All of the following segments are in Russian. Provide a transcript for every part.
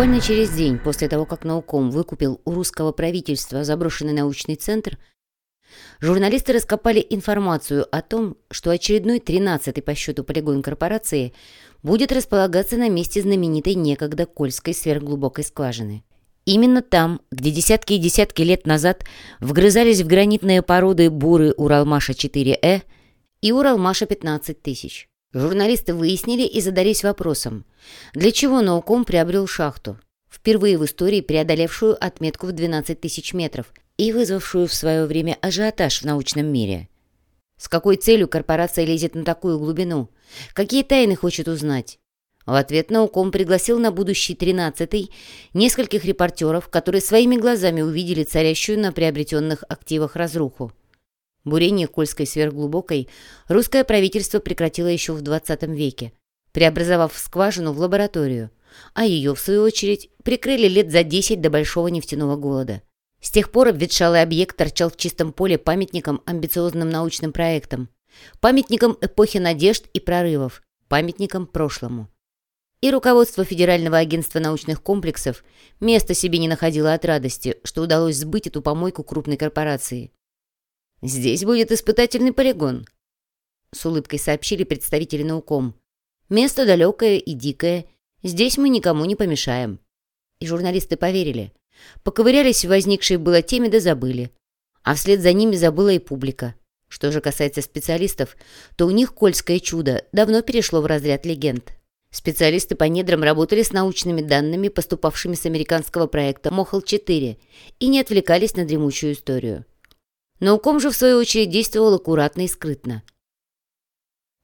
Буквально через день после того, как науком выкупил у русского правительства заброшенный научный центр, журналисты раскопали информацию о том, что очередной 13-й по счету полигон корпорации будет располагаться на месте знаменитой некогда Кольской сверхглубокой скважины. Именно там, где десятки и десятки лет назад вгрызались в гранитные породы буры Уралмаша-4Э и Уралмаша 15 тысяч. Журналисты выяснили и задались вопросом, для чего науком приобрел шахту, впервые в истории преодолевшую отметку в 12 тысяч метров и вызвавшую в свое время ажиотаж в научном мире. С какой целью корпорация лезет на такую глубину? Какие тайны хочет узнать? В ответ науком пригласил на будущий 13-й нескольких репортеров, которые своими глазами увидели царящую на приобретенных активах разруху. Бурение Кольской сверхглубокой русское правительство прекратило еще в 20 веке, преобразовав скважину в лабораторию, а ее, в свою очередь, прикрыли лет за 10 до большого нефтяного голода. С тех пор обветшалый объект торчал в чистом поле памятником амбициозным научным проектам, памятником эпохи надежд и прорывов, памятником прошлому. И руководство Федерального агентства научных комплексов места себе не находило от радости, что удалось сбыть эту помойку крупной корпорации. «Здесь будет испытательный полигон», — с улыбкой сообщили представители науком. «Место далекое и дикое. Здесь мы никому не помешаем». И журналисты поверили. Поковырялись в возникшей было теме да забыли. А вслед за ними забыла и публика. Что же касается специалистов, то у них «Кольское чудо» давно перешло в разряд легенд. Специалисты по недрам работали с научными данными, поступавшими с американского проекта «Мохол-4», и не отвлекались на дремучую историю. Науком же, в свою очередь, действовал аккуратно и скрытно.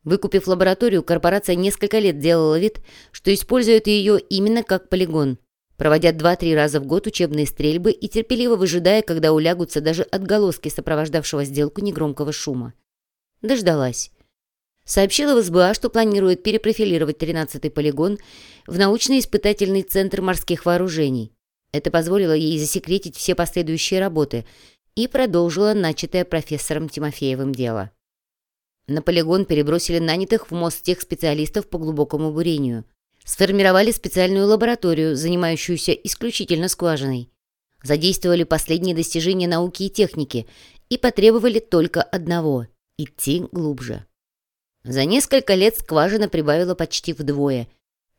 Выкупив лабораторию, корпорация несколько лет делала вид, что использует ее именно как полигон, проводя два-три раза в год учебные стрельбы и терпеливо выжидая, когда улягутся даже отголоски сопровождавшего сделку негромкого шума. Дождалась. Сообщила в СБА, что планирует перепрофилировать 13-й полигон в научно-испытательный центр морских вооружений. Это позволило ей засекретить все последующие работы – и продолжила начатое профессором Тимофеевым дело. На полигон перебросили нанятых в мост тех специалистов по глубокому бурению. Сформировали специальную лабораторию, занимающуюся исключительно скважиной. Задействовали последние достижения науки и техники и потребовали только одного – идти глубже. За несколько лет скважина прибавила почти вдвое,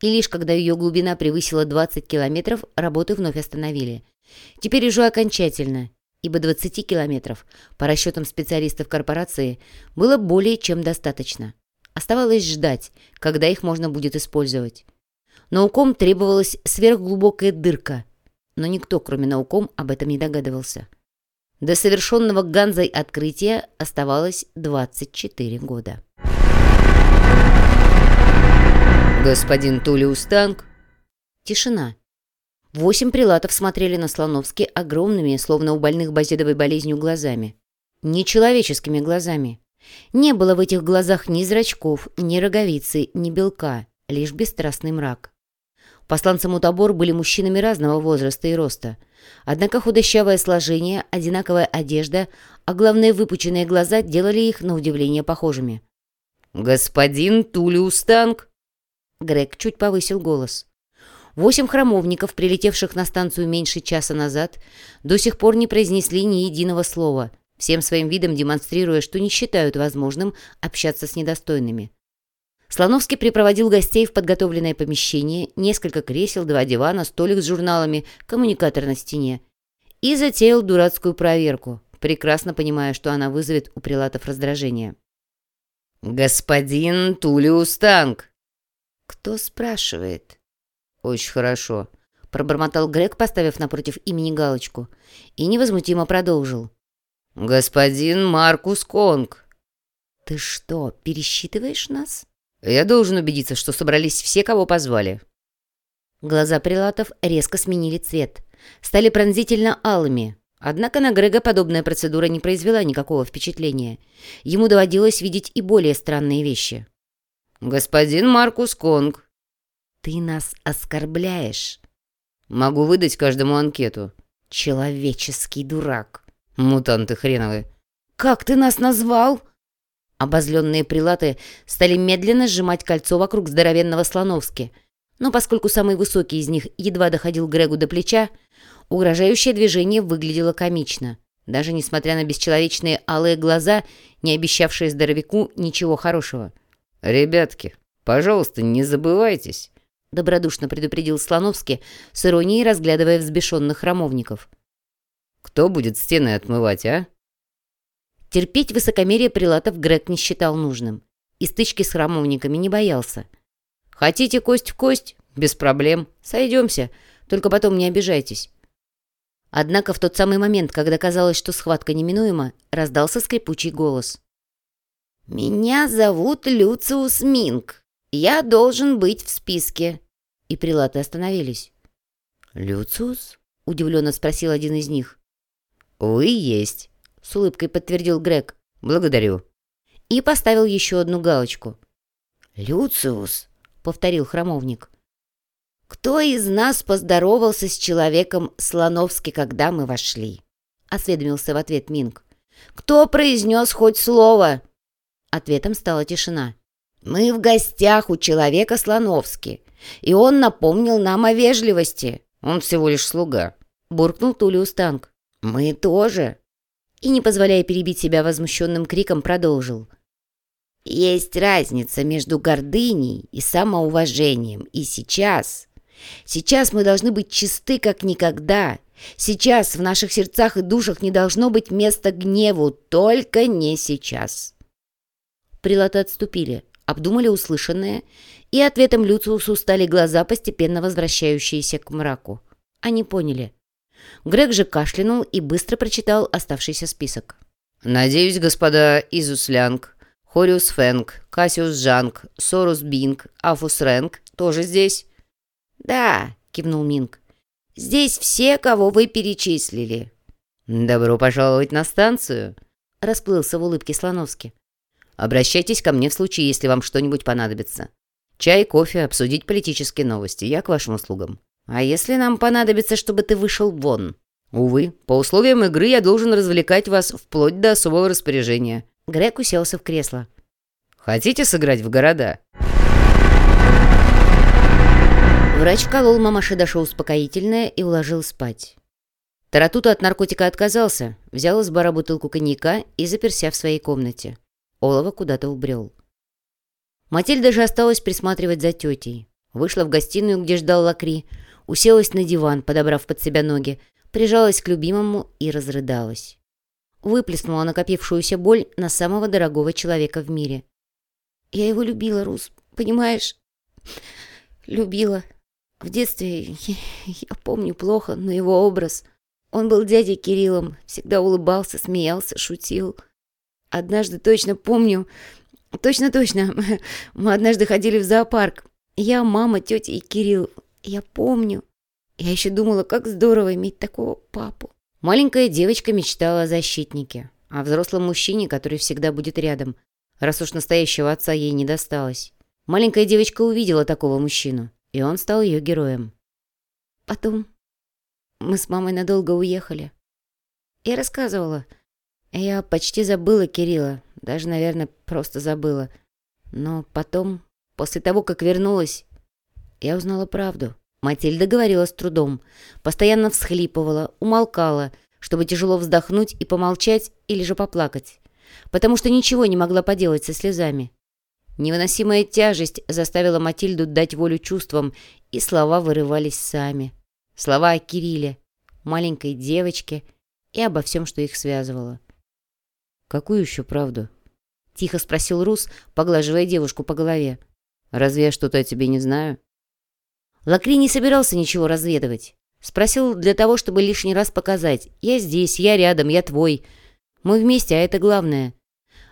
и лишь когда ее глубина превысила 20 километров, работы вновь остановили. Теперь уже окончательно, ибо 20 километров, по расчетам специалистов корпорации, было более чем достаточно. Оставалось ждать, когда их можно будет использовать. Науком требовалась сверхглубокая дырка, но никто, кроме науком, об этом не догадывался. До совершенного Ганзой открытия оставалось 24 года. «Господин Тулиус Танк?» Тишина. Восемь прилатов смотрели на Слоновски огромными, словно у больных базедовой болезнью, глазами. Нечеловеческими глазами. Не было в этих глазах ни зрачков, ни роговицы, ни белка, лишь бесстрастный мрак. Посланцы Мутабор были мужчинами разного возраста и роста. Однако худощавое сложение, одинаковая одежда, а главное выпученные глаза делали их на удивление похожими. «Господин Тулиус Танк!» Грег чуть повысил голос. Восемь храмовников, прилетевших на станцию меньше часа назад, до сих пор не произнесли ни единого слова, всем своим видом демонстрируя, что не считают возможным общаться с недостойными. Слоновский припроводил гостей в подготовленное помещение, несколько кресел, два дивана, столик с журналами, коммуникатор на стене. И затеял дурацкую проверку, прекрасно понимая, что она вызовет у прилатов раздражение. «Господин Тулиус Танк!» «Кто спрашивает?» «Очень хорошо», — пробормотал Грег, поставив напротив имени галочку, и невозмутимо продолжил. «Господин Маркус Конг». «Ты что, пересчитываешь нас?» «Я должен убедиться, что собрались все, кого позвали». Глаза прилатов резко сменили цвет, стали пронзительно алыми. Однако на Грега подобная процедура не произвела никакого впечатления. Ему доводилось видеть и более странные вещи. «Господин Маркус Конг», «Ты нас оскорбляешь!» «Могу выдать каждому анкету». «Человеческий дурак!» «Мутанты хреновые!» «Как ты нас назвал?» Обозленные прилаты стали медленно сжимать кольцо вокруг здоровенного Слоновски. Но поскольку самый высокий из них едва доходил Грегу до плеча, угрожающее движение выглядело комично, даже несмотря на бесчеловечные алые глаза, не обещавшие здоровяку ничего хорошего. «Ребятки, пожалуйста, не забывайтесь», — добродушно предупредил Слоновский, с иронией разглядывая взбешенных храмовников. «Кто будет стены отмывать, а?» Терпеть высокомерие прилатов Грег не считал нужным. И стычки с храмовниками не боялся. «Хотите кость в кость? Без проблем. Сойдемся. Только потом не обижайтесь». Однако в тот самый момент, когда казалось, что схватка неминуема, раздался скрипучий голос. «Меня зовут Люциус Минг. Я должен быть в списке». И прилаты остановились. «Люциус?» — удивленно спросил один из них. «Вы есть», — с улыбкой подтвердил Грег. «Благодарю». И поставил еще одну галочку. «Люциус», — повторил храмовник. «Кто из нас поздоровался с человеком Слоновски, когда мы вошли?» — осведомился в ответ Минг. «Кто произнес хоть слово?» Ответом стала тишина. «Мы в гостях у человека Слоновски, и он напомнил нам о вежливости. Он всего лишь слуга», — буркнул Тулиус Танк. «Мы тоже». И, не позволяя перебить себя возмущенным криком, продолжил. «Есть разница между гордыней и самоуважением, и сейчас...» Сейчас мы должны быть чисты, как никогда. Сейчас в наших сердцах и душах не должно быть места гневу, только не сейчас. Прилаты отступили, обдумали услышанное, и ответом Люциусу стали глаза, постепенно возвращающиеся к мраку. Они поняли. Грег же кашлянул и быстро прочитал оставшийся список. «Надеюсь, господа Изус Лянг, Хориус Фэнг, Кассиус Жанг, Сорус Бинг, Афус Рэнг тоже здесь?» «Да», — кивнул Минг. «Здесь все, кого вы перечислили». «Добро пожаловать на станцию», — расплылся в улыбке Слоновский. «Обращайтесь ко мне в случае, если вам что-нибудь понадобится. Чай, кофе, обсудить политические новости. Я к вашим услугам. А если нам понадобится, чтобы ты вышел вон?» «Увы, по условиям игры я должен развлекать вас вплоть до особого распоряжения». Грег уселся в кресло. «Хотите сыграть в города?» Врач колол мамаше Даше успокоительное и уложил спать. Таратута от наркотика отказался, взял из бара бутылку коньяка и заперся в своей комнате. Олова куда-то убрел. Матильда же осталась присматривать за тетей. Вышла в гостиную, где ждал Лакри, уселась на диван, подобрав под себя ноги, прижалась к любимому и разрыдалась. Выплеснула накопившуюся боль на самого дорогого человека в мире. «Я его любила, Рус, понимаешь? Любила. В детстве я помню плохо, но его образ. Он был дядей Кириллом, всегда улыбался, смеялся, шутил. Однажды точно помню, точно-точно, мы однажды ходили в зоопарк. Я, мама, тетя и Кирилл. Я помню. Я еще думала, как здорово иметь такого папу. Маленькая девочка мечтала о защитнике, о взрослом мужчине, который всегда будет рядом, раз уж настоящего отца ей не досталось. Маленькая девочка увидела такого мужчину и он стал ее героем. Потом мы с мамой надолго уехали. Я рассказывала. Я почти забыла Кирилла, даже, наверное, просто забыла. Но потом, после того, как вернулась, я узнала правду. Матильда говорила с трудом, постоянно всхлипывала, умолкала, чтобы тяжело вздохнуть и помолчать или же поплакать, потому что ничего не могла поделать со слезами. Невыносимая тяжесть заставила Матильду дать волю чувствам, и слова вырывались сами. Слова о Кирилле, маленькой девочке и обо всем, что их связывало. «Какую еще правду?» — тихо спросил Рус, поглаживая девушку по голове. «Разве я что-то о тебе не знаю?» Лакри не собирался ничего разведывать. Спросил для того, чтобы лишний раз показать. «Я здесь, я рядом, я твой. Мы вместе, а это главное.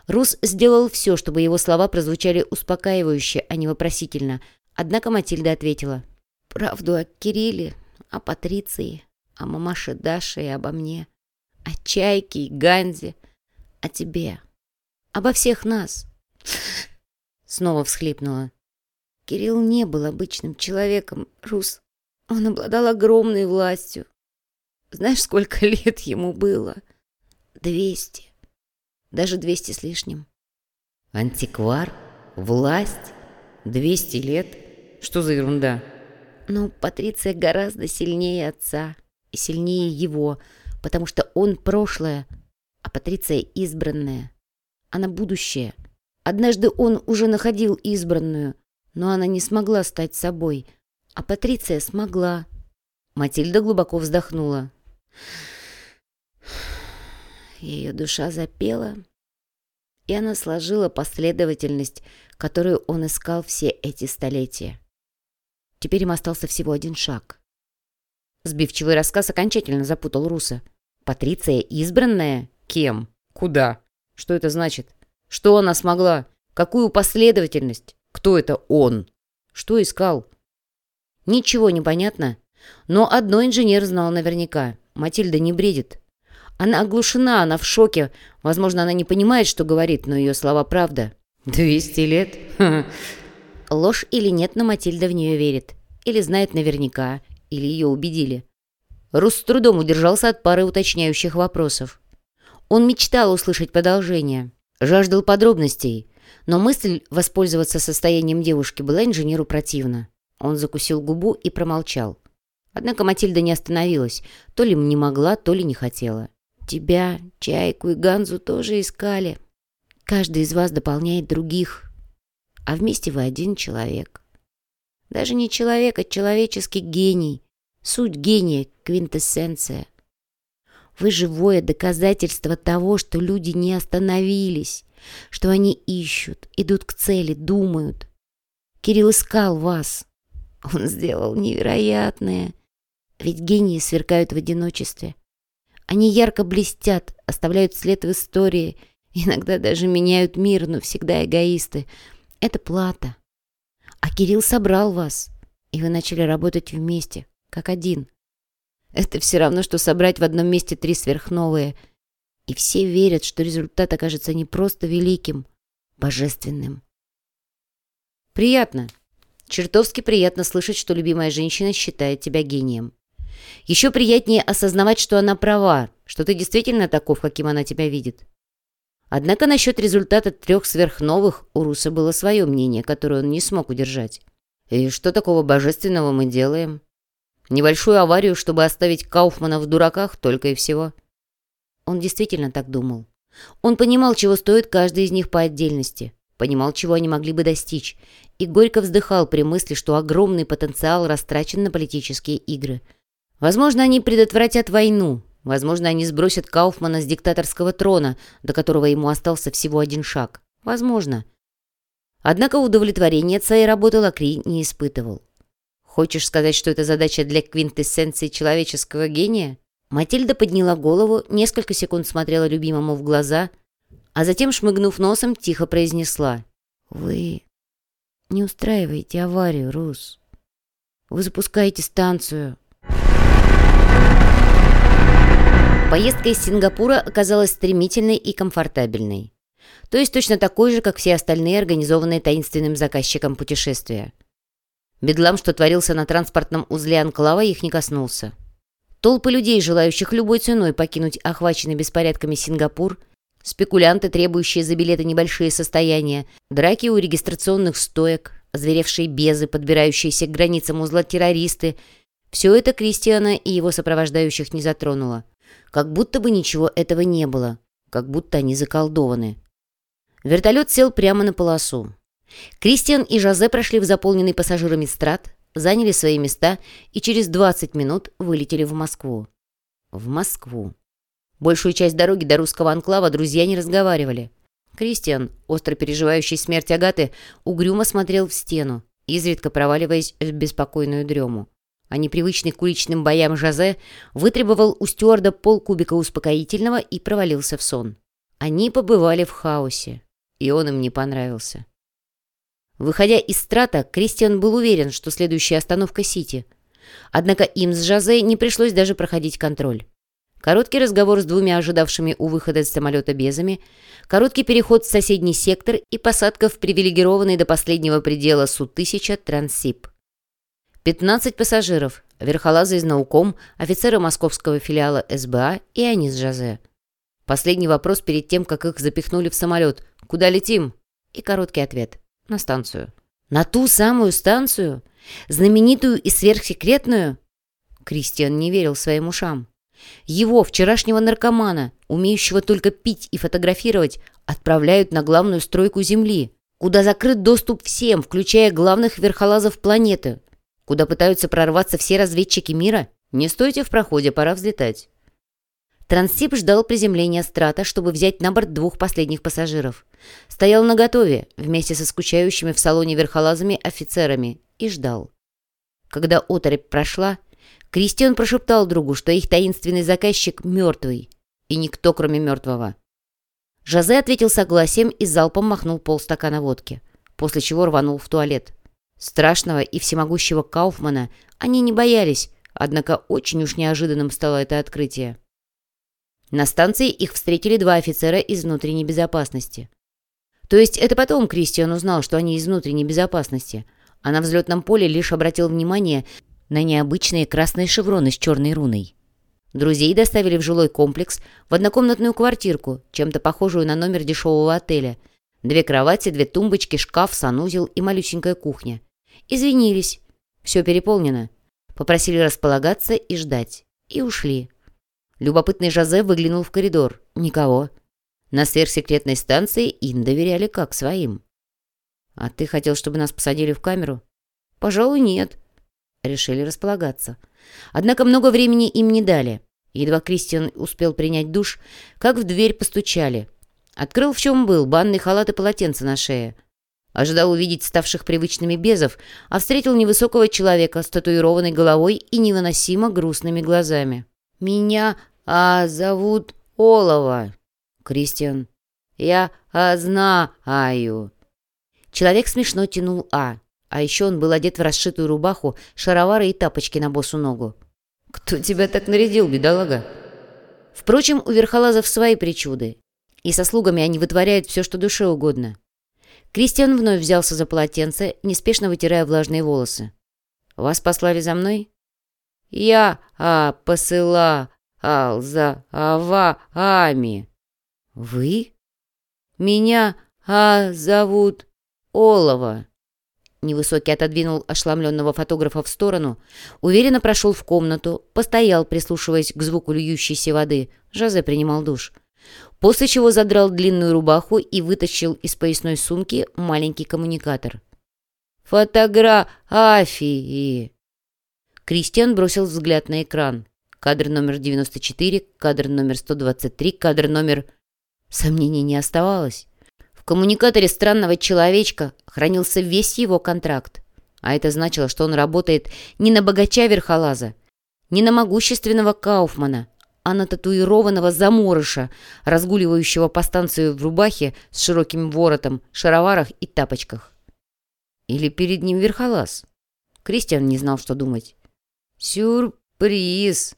Рус сделал все, чтобы его слова прозвучали успокаивающе, а не вопросительно. Однако Матильда ответила. «Правду о Кирилле, о Патриции, о мамаше Даше и обо мне, о Чайке и Ганзе, о тебе, обо всех нас». Снова всхлипнула. Кирилл не был обычным человеком, Рус. Он обладал огромной властью. Знаешь, сколько лет ему было? Двести даже 200 с лишним. Антиквар? Власть? 200 лет? Что за ерунда? Но Патриция гораздо сильнее отца и сильнее его, потому что он прошлое, Патриция избранная. Она будущее. Однажды он уже находил избранную, но она не смогла стать собой, а Патриция смогла. Матильда глубоко вздохнула. Ее душа запела, и она сложила последовательность, которую он искал все эти столетия. Теперь им остался всего один шаг. Сбивчивый рассказ окончательно запутал Руса. Патриция избранная? Кем? Куда? Что это значит? Что она смогла? Какую последовательность? Кто это он? Что искал? Ничего не понятно. Но одно инженер знал наверняка. Матильда не бредит. Она оглушена, она в шоке. Возможно, она не понимает, что говорит, но ее слова правда. «Двести лет?» Ложь или нет, но Матильда в нее верит. Или знает наверняка, или ее убедили. Рус с трудом удержался от пары уточняющих вопросов. Он мечтал услышать продолжение, жаждал подробностей, но мысль воспользоваться состоянием девушки была инженеру противна. Он закусил губу и промолчал. Однако Матильда не остановилась, то ли не могла, то ли не хотела. «Тебя, Чайку и Ганзу тоже искали. Каждый из вас дополняет других, а вместе вы один человек. Даже не человек, а человеческий гений. Суть гения — квинтэссенция. Вы живое доказательство того, что люди не остановились, что они ищут, идут к цели, думают. Кирилл искал вас. Он сделал невероятное. Ведь гении сверкают в одиночестве. Они ярко блестят, оставляют след в истории, иногда даже меняют мир, но всегда эгоисты. Это плата. А Кирилл собрал вас, и вы начали работать вместе, как один. Это все равно, что собрать в одном месте три сверхновые. И все верят, что результат окажется не просто великим, божественным. Приятно. Чертовски приятно слышать, что любимая женщина считает тебя гением. Еще приятнее осознавать, что она права, что ты действительно таков, каким она тебя видит. Однако насчет результата трех сверхновых у Руса было свое мнение, которое он не смог удержать. И что такого божественного мы делаем? Небольшую аварию, чтобы оставить Кауфмана в дураках, только и всего. Он действительно так думал. Он понимал, чего стоит каждый из них по отдельности, понимал, чего они могли бы достичь, и горько вздыхал при мысли, что огромный потенциал растрачен на политические игры. Возможно, они предотвратят войну, возможно, они сбросят Кауфмана с диктаторского трона, до которого ему остался всего один шаг. Возможно. Однако удовлетворения от своей работы Лакри не испытывал. Хочешь сказать, что это задача для квинтэссенции человеческого гения? Матильда подняла голову, несколько секунд смотрела любимому в глаза, а затем, шмыгнув носом, тихо произнесла. «Вы не устраиваете аварию, Рус. Вы запускаете станцию». Поездка из Сингапура оказалась стремительной и комфортабельной. То есть точно такой же, как все остальные организованные таинственным заказчиком путешествия. Бедлам, что творился на транспортном узле Анклава, их не коснулся. Толпы людей, желающих любой ценой покинуть охваченный беспорядками Сингапур, спекулянты, требующие за билеты небольшие состояния, драки у регистрационных стоек, озверевшие безы, подбирающиеся к границам узла террористы – все это Кристиана и его сопровождающих не затронуло. Как будто бы ничего этого не было, как будто они заколдованы. Вертолет сел прямо на полосу. Кристиан и Жозе прошли в заполненный пассажирами страт, заняли свои места и через 20 минут вылетели в Москву. В Москву. Большую часть дороги до русского анклава друзья не разговаривали. Кристиан, остро переживающий смерть Агаты, угрюмо смотрел в стену, изредка проваливаясь в беспокойную дрему. А непривычный к уличным боям Жозе вытребовал у стюарда полкубика успокоительного и провалился в сон. Они побывали в хаосе, и он им не понравился. Выходя из страта, Кристиан был уверен, что следующая остановка Сити. Однако им с Жозе не пришлось даже проходить контроль. Короткий разговор с двумя ожидавшими у выхода из самолета безами, короткий переход в соседний сектор и посадка в привилегированный до последнего предела Су-1000 Транссип. 15 пассажиров, верхолазы из науком, офицеры московского филиала СБА и они с Жозе. Последний вопрос перед тем, как их запихнули в самолет. «Куда летим?» И короткий ответ. «На станцию». На ту самую станцию? Знаменитую и сверхсекретную? Кристиан не верил своим ушам. Его, вчерашнего наркомана, умеющего только пить и фотографировать, отправляют на главную стройку Земли, куда закрыт доступ всем, включая главных верхолазов планеты, куда пытаются прорваться все разведчики мира. Не стойте в проходе, пора взлетать. Трансип ждал приземления страта, чтобы взять на борт двух последних пассажиров. Стоял наготове, вместе со скучающими в салоне верхолазами офицерами, и ждал. Когда оторопь прошла, Кристиан прошептал другу, что их таинственный заказчик мертвый, и никто, кроме мертвого. Жозе ответил согласием и залпом махнул полстакана водки, после чего рванул в туалет. Страшного и всемогущего Кауфмана они не боялись, однако очень уж неожиданным стало это открытие. На станции их встретили два офицера из внутренней безопасности. То есть это потом Кристиан узнал, что они из внутренней безопасности, а на взлетном поле лишь обратил внимание на необычные красные шевроны с черной руной. Друзей доставили в жилой комплекс, в однокомнатную квартирку, чем-то похожую на номер дешевого отеля. Две кровати, две тумбочки, шкаф, санузел и малюсенькая кухня. Извинились. Все переполнено. Попросили располагаться и ждать. И ушли. Любопытный Жозе выглянул в коридор. Никого. На сверхсекретной станции им доверяли как своим. «А ты хотел, чтобы нас посадили в камеру?» «Пожалуй, нет». Решили располагаться. Однако много времени им не дали. Едва Кристиан успел принять душ, как в дверь постучали. Открыл, в чем был, банный халат и полотенце на шее. Ожидал увидеть ставших привычными безов, а встретил невысокого человека с татуированной головой и невыносимо грустными глазами. «Меня а зовут Олова, Кристиан. Я а, знаю». Человек смешно тянул «а». А еще он был одет в расшитую рубаху, шаровары и тапочки на босу ногу. «Кто тебя так нарядил, бедолага?» Впрочем, у верхолазов свои причуды. И со слугами они вытворяют все, что душе угодно. Кристиан вновь взялся за полотенце, неспешно вытирая влажные волосы. «Вас послали за мной?» Я а, посылал за авами. Вы? Меня а зовут Олова. Невысокий отодвинул ошеломленного фотографа в сторону, уверенно прошел в комнату, постоял, прислушиваясь к звуку льющейся воды. Жозе принимал душ. После чего задрал длинную рубаху и вытащил из поясной сумки маленький коммуникатор. «Фотографии!» Кристиан бросил взгляд на экран. Кадр номер 94, кадр номер 123, кадр номер... Сомнений не оставалось. В коммуникаторе странного человечка хранился весь его контракт. А это значило, что он работает не на богача Верхолаза, не на могущественного Кауфмана, а на татуированного заморыша, разгуливающего по станции в рубахе с широким воротом, шароварах и тапочках. Или перед ним Верхолаз. Кристиан не знал, что думать. «Сюрприз!»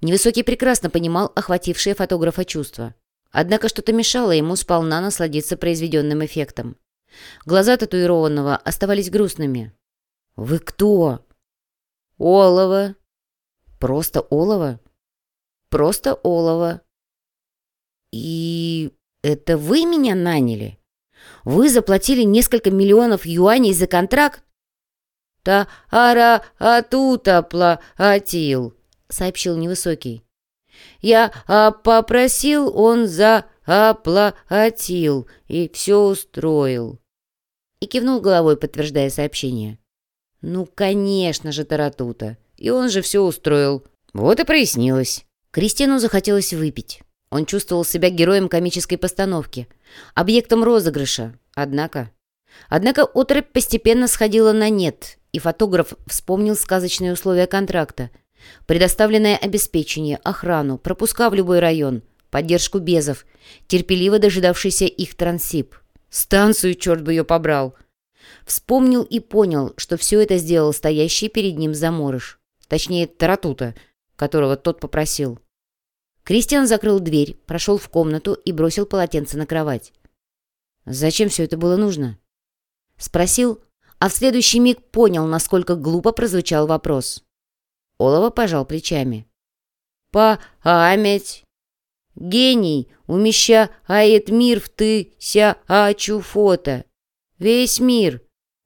Невысокий прекрасно понимал охватившее фотографа чувства. Однако что-то мешало ему сполна насладиться произведенным эффектом. Глаза татуированного оставались грустными. «Вы кто?» «Олово». «Просто олово?» «Просто олово». «И это вы меня наняли? Вы заплатили несколько миллионов юаней за контракт?» «Та-ара атута платил», — сообщил невысокий. «Я а, попросил, он за оплатил и все устроил». И кивнул головой, подтверждая сообщение. «Ну, конечно же, Таратута. И он же все устроил. Вот и прояснилось». Кристину захотелось выпить. Он чувствовал себя героем комической постановки, объектом розыгрыша. Однако... Однако отрыв постепенно сходила на нет, и фотограф вспомнил сказочные условия контракта. Предоставленное обеспечение, охрану, пропуска в любой район, поддержку безов, терпеливо дожидавшийся их трансип. Станцию, черт бы ее побрал! Вспомнил и понял, что все это сделал стоящий перед ним заморыш. Точнее, Таратута, которого тот попросил. Кристиан закрыл дверь, прошел в комнату и бросил полотенце на кровать. «Зачем все это было нужно?» Спросил, а в следующий миг понял, насколько глупо прозвучал вопрос. Олова пожал плечами. «Память! Гений умещает мир в ты ся ачу фото. Весь мир,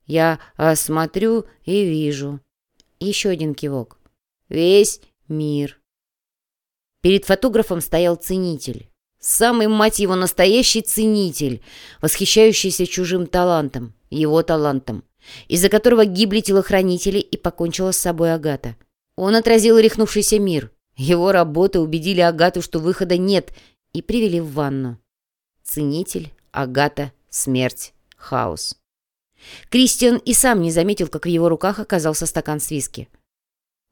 Я осмотрю и вижу. Еще один кивок. Весь мир. Перед фотографом стоял ценитель. Самый, мать его, настоящий ценитель, восхищающийся чужим талантом, его талантом, из-за которого гибли телохранители и покончила с собой Агата. Он отразил рехнувшийся мир. Его работы убедили Агату, что выхода нет, и привели в ванну. Ценитель, Агата, смерть, хаос. Кристиан и сам не заметил, как в его руках оказался стакан с виски.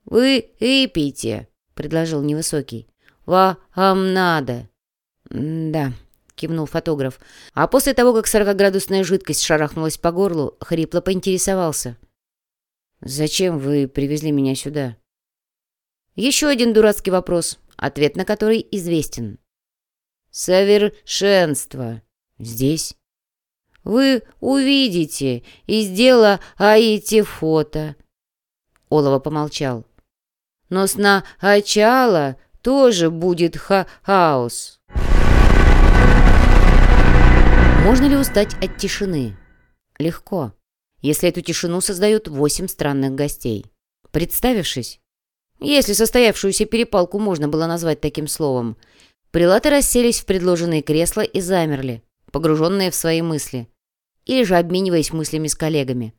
«Вы выпейте», — предложил невысокий. «Вам надо». «Да», — кивнул фотограф. А после того, как сорокоградусная жидкость шарахнулась по горлу, хрипло поинтересовался. «Зачем вы привезли меня сюда?» Еще один дурацкий вопрос, ответ на который известен. «Совершенство. Здесь?» «Вы увидите и сделаете фото». Олова помолчал. «Но сначала тоже будет ха хаос». Можно ли устать от тишины? Легко, если эту тишину создают восемь странных гостей. Представившись, если состоявшуюся перепалку можно было назвать таким словом, прилаты расселись в предложенные кресла и замерли, погруженные в свои мысли, или же обмениваясь мыслями с коллегами.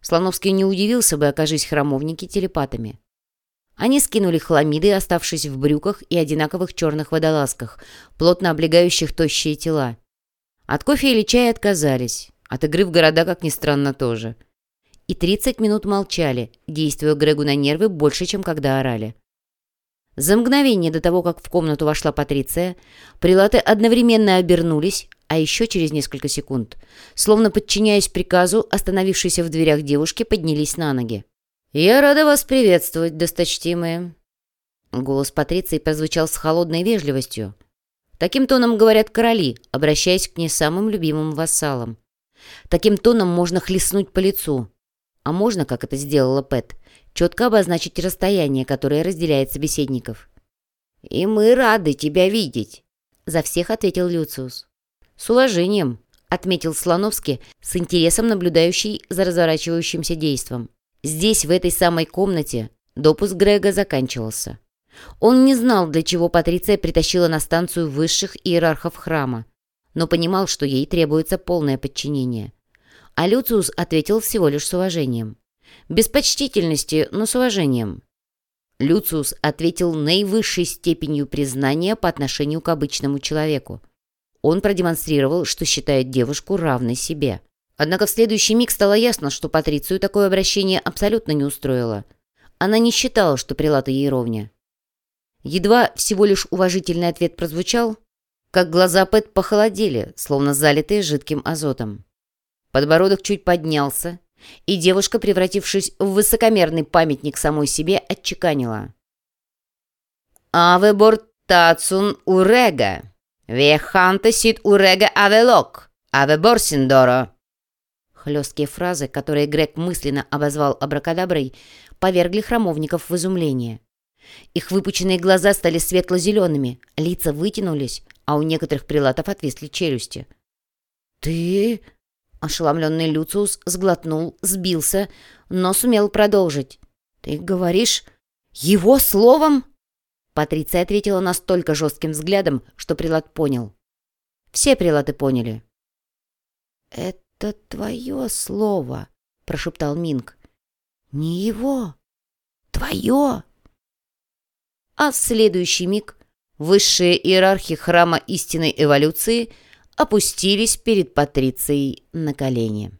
Слоновский не удивился бы, окажись храмовники телепатами. Они скинули хламиды, оставшись в брюках и одинаковых черных водолазках, плотно облегающих тощие тела. От кофе или чая отказались. От игры в города, как ни странно, тоже. И 30 минут молчали, действуя Грегу на нервы больше, чем когда орали. За мгновение до того, как в комнату вошла Патриция, прилаты одновременно обернулись, а еще через несколько секунд, словно подчиняясь приказу, остановившейся в дверях девушки, поднялись на ноги. «Я рада вас приветствовать, досточтимые!» Голос Патриции прозвучал с холодной вежливостью, Таким тоном говорят короли, обращаясь к не самым любимым вассалам. Таким тоном можно хлестнуть по лицу. А можно, как это сделала Пэт, четко обозначить расстояние, которое разделяет собеседников. «И мы рады тебя видеть», — за всех ответил Люциус. «С уважением», — отметил Слоновский, с интересом наблюдающий за разворачивающимся действом. Здесь, в этой самой комнате, допуск Грега заканчивался. Он не знал, для чего Патриция притащила на станцию высших иерархов храма, но понимал, что ей требуется полное подчинение. А Люциус ответил всего лишь с уважением. Без почтительности, но с уважением. Люциус ответил наивысшей степенью признания по отношению к обычному человеку. Он продемонстрировал, что считает девушку равной себе. Однако в следующий миг стало ясно, что Патрицию такое обращение абсолютно не устроило. Она не считала, что прилата ей ровня. Едва всего лишь уважительный ответ прозвучал, как глаза Пэт похолодели, словно залитые жидким азотом. Подбородок чуть поднялся, и девушка, превратившись в высокомерный памятник самой себе, отчеканила. «Аве бортацун урега! Веханта сит урега авелок! Аве борсиндоро!» Хлесткие фразы, которые Грег мысленно обозвал абракадаброй, повергли храмовников в изумление. Их выпученные глаза стали светло-зелеными, лица вытянулись, а у некоторых прилатов отвисли челюсти. «Ты...» — ошеломленный Люциус сглотнул, сбился, но сумел продолжить. «Ты говоришь его словом?» Патриция ответила настолько жестким взглядом, что прилат понял. Все прилаты поняли. «Это твое слово», — прошептал Минг. «Не его. Твое!» А в следующий миг высшие иерархи храма истинной эволюции опустились перед Патрицией на колени.